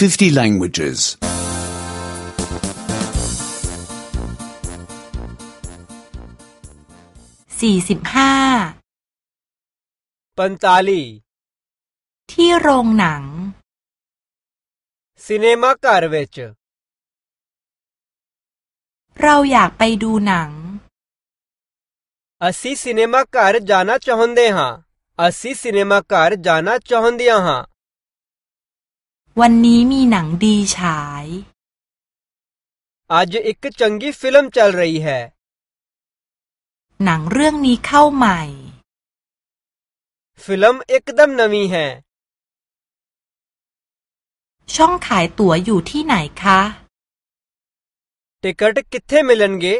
50 languages. สี่สิบห้า पंताली ที่โรงหนัง सिनेमा घर विच เราอยากไปดูหนัง ਅਸੀਂ ਸਿਨੇਮਾ ਘਰ ਜਾਣਾ ਚਾਹੁੰਦੇ ਹਾਂ ਅਸੀਂ ਸਿਨੇਮਾ ਘਰ ਜਾਣਾ ਚਾਹੁੰਦੀਆਂ ਹਾਂ วันนี้มีหนังดีฉายอาจจ आज एक चंगी फिल्म चल रही है หนังเรื่องนี้เข้าใหม่ फिल्म एकदम नवी है ช่องขายตั๋วอยู่ที่ไหนคะ टिकट किथे मिलेंगे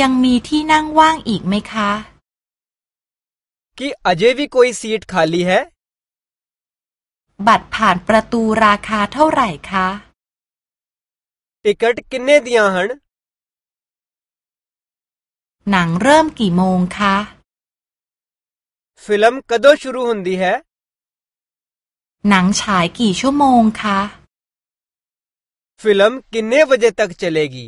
ยังมีที่นั่งว่างอีกไหมคะ कि अजय भी कोई सीट खाली है บัตรผ่านประตูราคาเท่าไหร่คะ टिकट किन्ने दियां हन หนังเริ่มกี่โมงคะฟิล์มกี่โม शुरू हुंदी है หนังฉายกี่ชั่วโมงคะ फिल्म किन्ने बजे तक चलेगी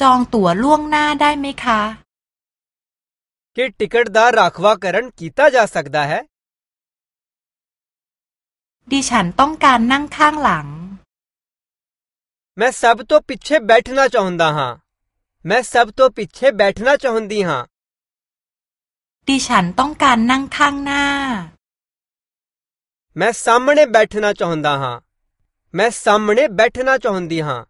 จองตั๋วล่วงหน้าได้ไหมคะ क्या टिकट दा राखवा करण कीता जा सकदा है ดิฉันต้องการนั่งข้างหลัง मैं सब तो पीछे बैठना चाहता हाँ। मैं सब तो पीछे बैठना चाहती हाँ। ดิฉันต้องการนั่งข้างหน้า। मैं सामने बैठना चाहता हाँ। मैं सामने बैठना चाहती हाँ।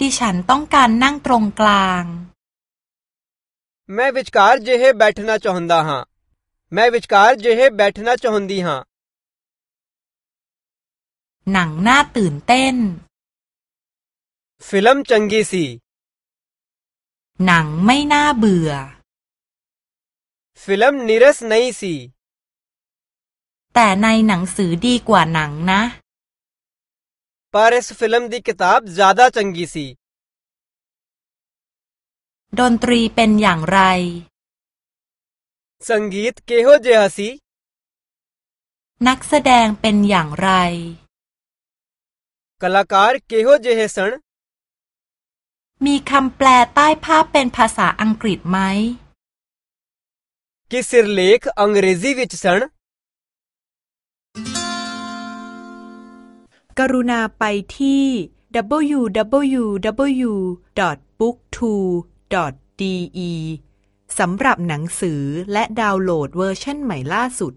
ดิฉันต้องการนั่งตรงกลาง। मैं विचकार जेहे बैठना चाहता हाँ। मैं विचकार जेहे बैठना चाहती हाँ। หนังน่าตื่นเต้น ฟิล์มจังกีซีหนังไม่น่าเบื่อ ਫਿਲਮ ਨੀਰਸ ਨਹੀਂ ਸੀแต่ในหนังสือดีกว่าหนังนะ ਪਰ ਇਸ ਫਿਲਮ ਦੀ ਕਿਤਾਬ ਜ਼ਿਆਦਾ ਚੰਗੀ ਸੀ ดนตรีเป็นอย่างไร ਸੰਗੀਤ ਕਿਹੋ ਜਿਹਾ ਸੀ นักแสดงเป็นอย่างไร ਕਲਾਕਾਰ ਕਿਹੋ ਜਿਹੇ ਸਨ มีคำแปลใต้ภาพเป็นภาษาอังกฤษไหมคิ सिरलेख अंग्रेजी विच सन กรุณาไปที่ www.booktwo.de สำหรับหนังสือและดาวน์โหลดเวอร์ชันใหม่ล่าสุด